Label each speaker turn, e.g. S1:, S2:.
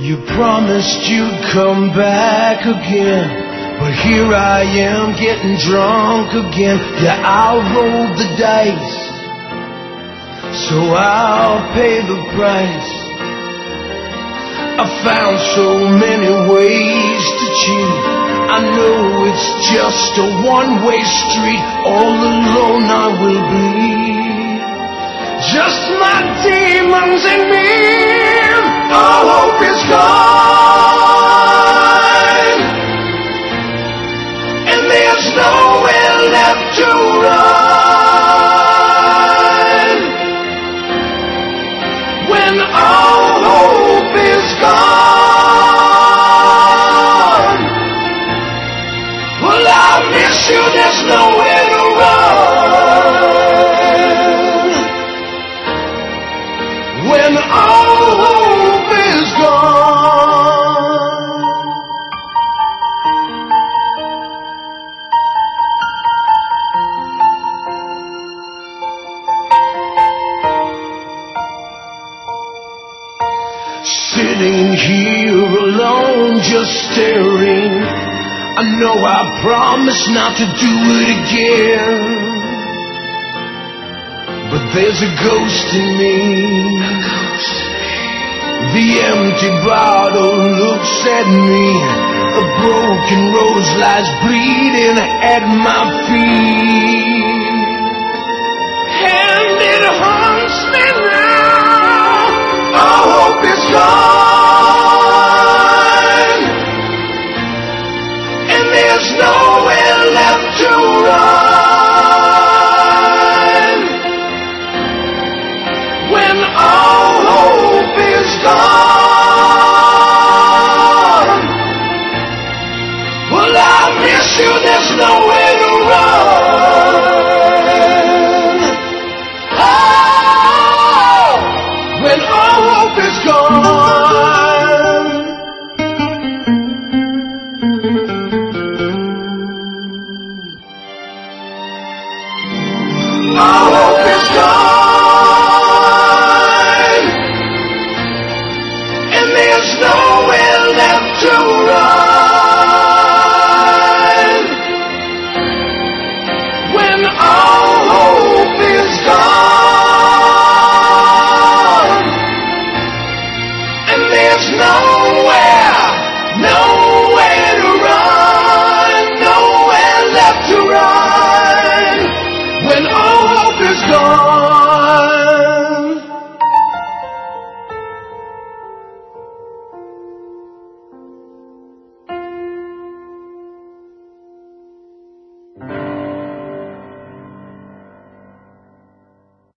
S1: You promised you'd come back again. But here I am getting drunk again. Yeah, I'll roll the dice. So I'll pay the price. I found so many ways to cheat. I know it's just a one-way street. All alone I will bleed. Just my demons and me. When all hope is gone. Well, I'll miss you, there's nowhere Sitting here alone, just staring. I know I promised not to do it again. But there's a ghost in me. The empty bottle looks at me. A broken rose lies bleeding at my feet. And it you, there's no.